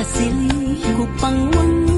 hasil ko pang wala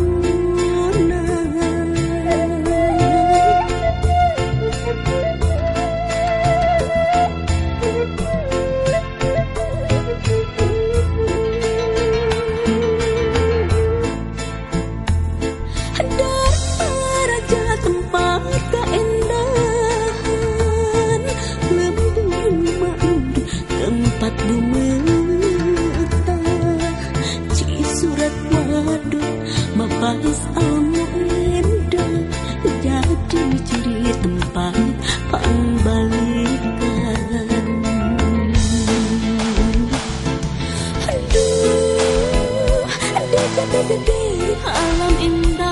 alam indah